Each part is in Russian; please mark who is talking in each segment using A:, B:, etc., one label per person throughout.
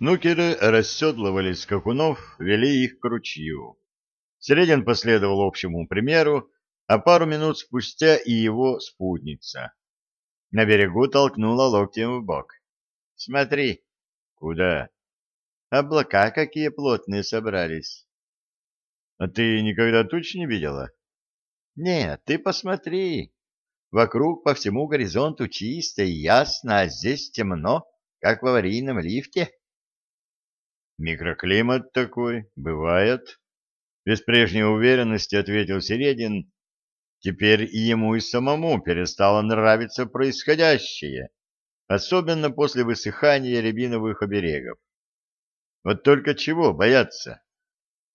A: Нукеры расседлывали скакунов, вели их к ручью. Середин последовал общему примеру, а пару минут спустя и его спутница. На берегу толкнула локтем в бок. — Смотри. — Куда? — Облака какие плотные собрались. — А ты никогда туч не видела? — Нет, ты посмотри. Вокруг по всему горизонту чисто и ясно, а здесь темно, как в аварийном лифте. Микроклимат такой, бывает. Без прежней уверенности ответил Середин. Теперь и ему и самому перестало нравиться происходящее, особенно после высыхания рябиновых оберегов. Вот только чего бояться?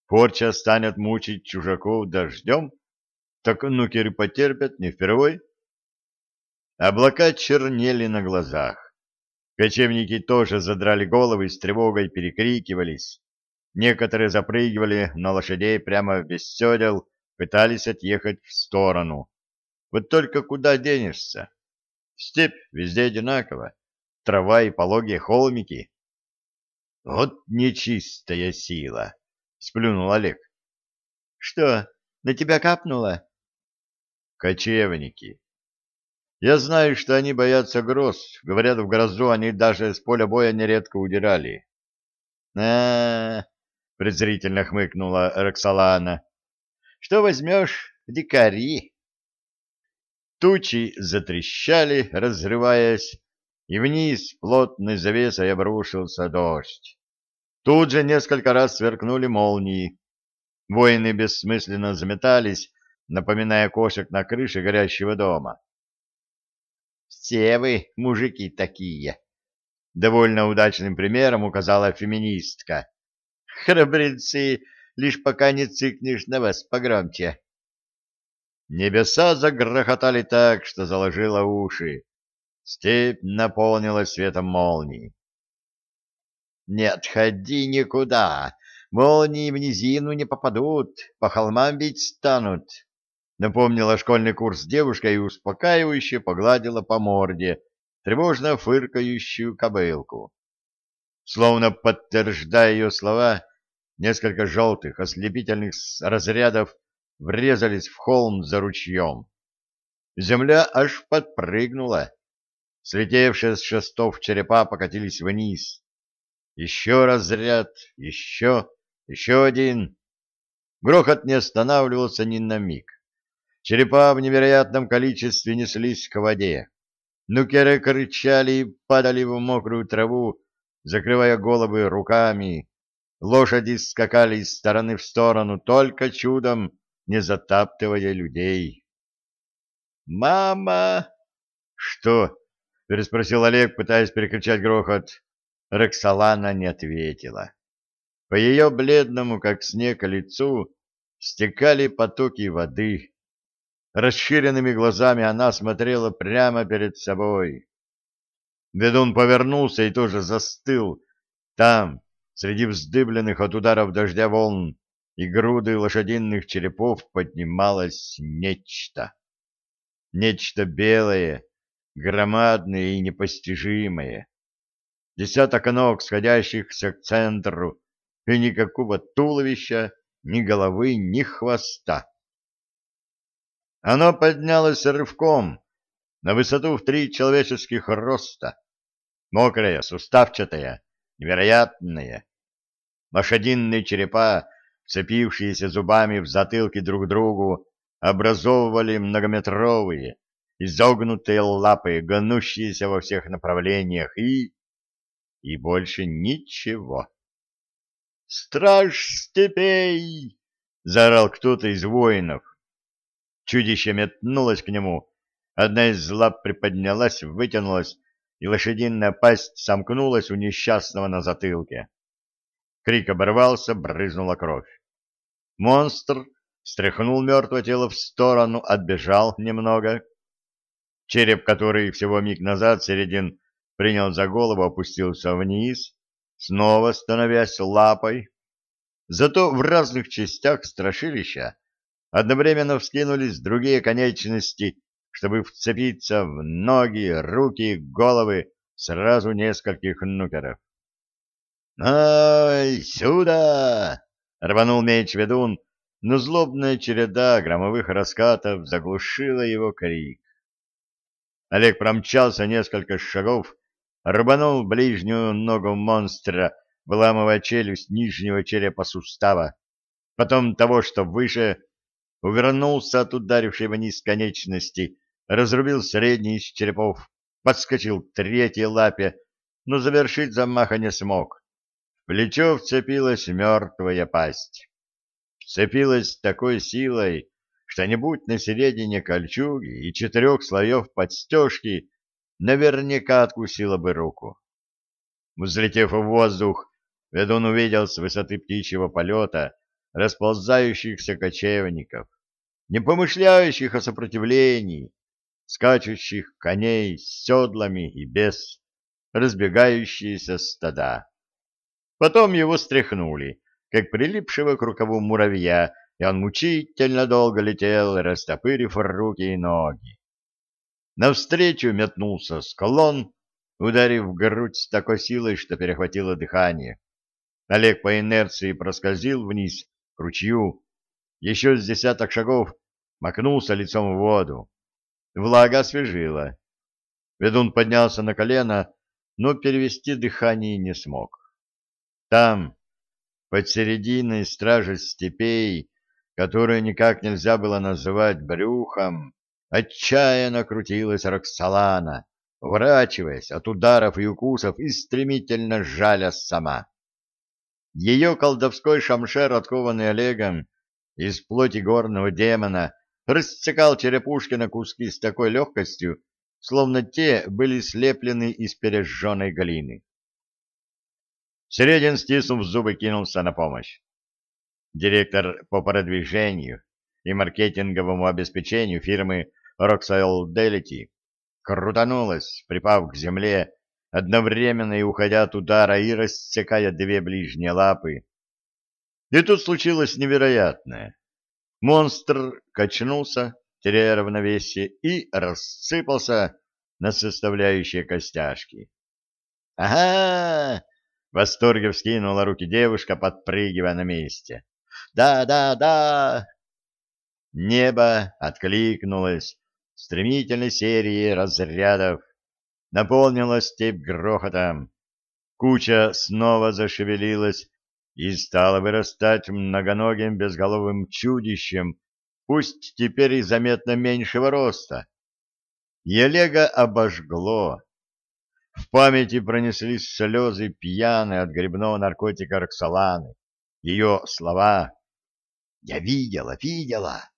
A: Порча станет мучить чужаков дождем? Так нукеры потерпят не впервой. Облака чернели на глазах. Кочевники тоже задрали головы и с тревогой перекрикивались. Некоторые запрыгивали на лошадей прямо без седел, пытались отъехать в сторону. Вот только куда денешься? Степь везде одинаково. Трава и пологие холмики. Вот нечистая сила, сплюнул Олег. Что, на тебя капнуло? Кочевники. Я знаю, что они боятся гроз. Говорят, в грозу они даже с поля боя нередко удирали. а, презрительно хмыкнула Роксолана. «Что возьмешь, дикари?» Тучи затрещали, разрываясь, и вниз плотной завесой обрушился дождь. Тут же несколько раз сверкнули молнии. Воины бессмысленно заметались, напоминая кошек на крыше горящего дома. Все вы, мужики, такие. Довольно удачным примером указала феминистка. Храбрецы, лишь пока не цикнешь на вас погромче. Небеса загрохотали так, что заложило уши. Степь наполнилась светом молний. «Не отходи никуда! Молнии в низину не попадут, по холмам бить станут!» Напомнила школьный курс девушка и успокаивающе погладила по морде тревожно фыркающую кобылку. Словно подтверждая ее слова, несколько желтых ослепительных разрядов врезались в холм за ручьем. Земля аж подпрыгнула. Слетевшие с шестов черепа покатились вниз. Еще разряд, еще, еще один. Грохот не останавливался ни на миг. Черепа в невероятном количестве неслись к воде. Нукеры кричали и падали в мокрую траву, закрывая головы руками. Лошади скакали из стороны в сторону, только чудом не затаптывая людей. «Мама!» «Что?» — переспросил Олег, пытаясь перекричать грохот. Роксолана не ответила. По ее бледному, как снег, лицу стекали потоки воды. Расширенными глазами она смотрела прямо перед собой. Ведун повернулся и тоже застыл. Там, среди вздыбленных от ударов дождя волн и груды лошадиных черепов, поднималось нечто. Нечто белое, громадное и непостижимое. Десяток ног, сходящихся к центру, и никакого туловища, ни головы, ни хвоста. Оно поднялось рывком на высоту в три человеческих роста. Мокрая, суставчатая, невероятная. Лошадиные черепа, цепившиеся зубами в затылке друг другу, образовывали многометровые, изогнутые лапы, гнущиеся во всех направлениях, и... и больше ничего. «Страж степей!» — заорал кто-то из воинов. Чудище метнулось к нему. Одна из лап приподнялась, вытянулась, и лошадиная пасть сомкнулась у несчастного на затылке. Крик оборвался, брызнула кровь. Монстр стряхнул мертвое тело в сторону, отбежал немного. Череп, который всего миг назад Середин принял за голову, опустился вниз, снова становясь лапой. Зато в разных частях страшилища Одновременно вскинулись другие конечности, чтобы вцепиться в ноги, руки, головы сразу нескольких нукеров. «Ай, сюда!» — рванул меч ведун, но злобная череда громовых раскатов заглушила его крик. Олег промчался несколько шагов, рванул ближнюю ногу монстра, выламывая челюсть нижнего черепа сустава, потом того, что выше, увернулся от ударившей вниз конечности, разрубил средний из черепов, подскочил к третьей лапе, но завершить замаха не смог. В плечо вцепилась мертвая пасть вцепилась такой силой, что не будь на середине кольчуги и четырех слоев подстежки, наверняка откусила бы руку. Взлетев в воздух, ведун увидел с высоты птичьего полета расползающихся кочевников, не помышляющих о сопротивлении, скачущих коней с седлами и без, разбегающиеся стада. Потом его стряхнули, как прилипшего к рукаву муравья, и он мучительно долго летел, растопырив руки и ноги. Навстречу метнулся склон, ударив грудь с такой силой, что перехватило дыхание. Олег по инерции проскользил вниз к ручью, еще с десяток шагов макнулся лицом в воду. Влага освежила. Ведун поднялся на колено, но перевести дыхание не смог. Там, под серединой стражи степей, которую никак нельзя было называть брюхом, отчаянно крутилась Роксолана, уворачиваясь от ударов и укусов и стремительно жаля сама. Ее колдовской шамшер, откованный Олегом из плоти горного демона, рассекал черепушки на куски с такой легкостью, словно те были слеплены из пережженной глины. Середин, стиснув зубы, кинулся на помощь. Директор по продвижению и маркетинговому обеспечению фирмы Roxoil Delity крутанулась, припав к земле, одновременно и уходя от удара и рассекая две ближние лапы. И тут случилось невероятное. Монстр качнулся, теряя равновесие, и рассыпался на составляющие костяшки. «Ага!» В восторге вскинула руки девушка, подпрыгивая на месте. «Да, да, да!» Небо откликнулось стремительной серией разрядов, наполнила степь грохотом. Куча снова зашевелилась и стала вырастать многоногим безголовым чудищем, пусть теперь и заметно меньшего роста. И обожгло. В памяти пронеслись слезы пьяные от грибного наркотика Роксоланы. Ее слова «Я видела, видела!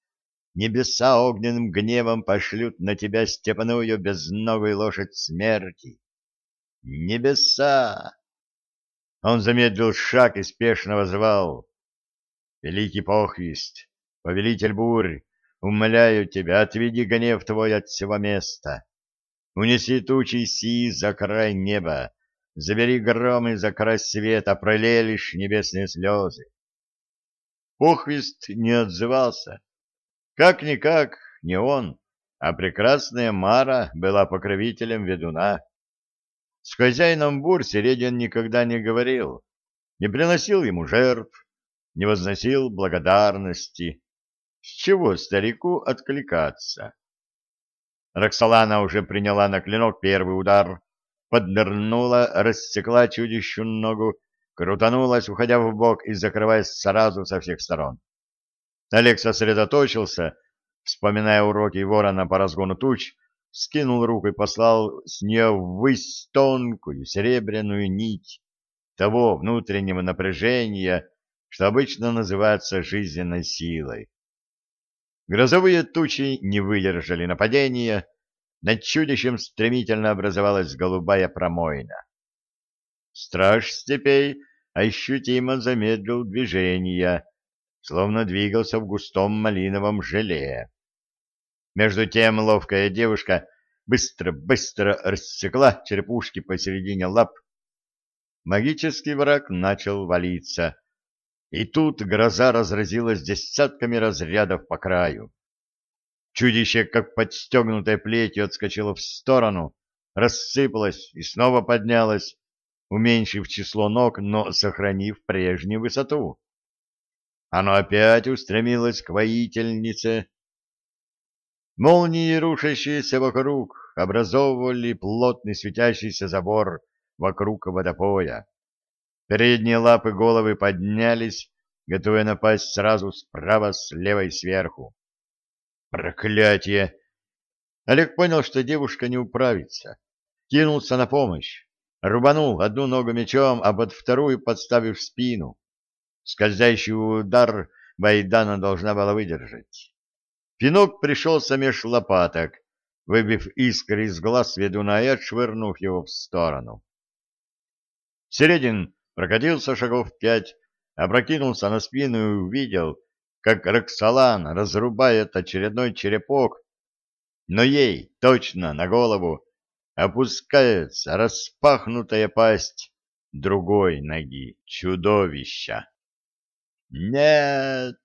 A: Небеса огненным гневом пошлют на тебя степаную безногую лошадь смерти! Небеса!» Он замедлил шаг и спешно возвал. «Великий похвист, повелитель бурь, умоляю тебя, отведи гнев твой от всего места. Унеси тучи си за край неба, забери громы за край света, пролей лишь небесные слезы. Пухвист не отзывался. Как-никак, не он, а прекрасная Мара была покровителем ведуна. С хозяином бур Середин никогда не говорил, не приносил ему жертв, не возносил благодарности. С чего старику откликаться? Роксолана уже приняла на клинок первый удар, поднырнула, рассекла чудищу ногу, крутанулась, уходя в бок и закрываясь сразу со всех сторон. Олег сосредоточился, вспоминая уроки ворона по разгону туч, скинул руку и послал с нее ввысь тонкую серебряную нить того внутреннего напряжения, что обычно называется жизненной силой. Грозовые тучи не выдержали нападения, над чудищем стремительно образовалась голубая промоина. Страж степей ощутимо замедлил движение, словно двигался в густом малиновом желе. Между тем ловкая девушка быстро-быстро рассекла черепушки посередине лап. Магический враг начал валиться, и тут гроза разразилась десятками разрядов по краю. Чудище, как подстегнутое плетью, отскочило в сторону, рассыпалось и снова поднялось, уменьшив число ног, но сохранив прежнюю высоту. Оно опять устремилось к воительнице. Молнии, рушащиеся вокруг, образовывали плотный светящийся забор вокруг водопоя. Передние лапы головы поднялись, готовые напасть сразу справа, слева и сверху. Проклятие! Олег понял, что девушка не управится. Кинулся на помощь. Рубанул одну ногу мечом, а под вторую подставив спину. Скользящий удар Байдана должна была выдержать. Пинок пришелся меж лопаток, выбив искры из глаз ведуна и отшвырнув его в сторону. Середин прокатился шагов пять, опрокинулся на спину и увидел, как Роксолан разрубает очередной черепок, но ей точно на голову опускается распахнутая пасть другой ноги чудовища. «Нет!»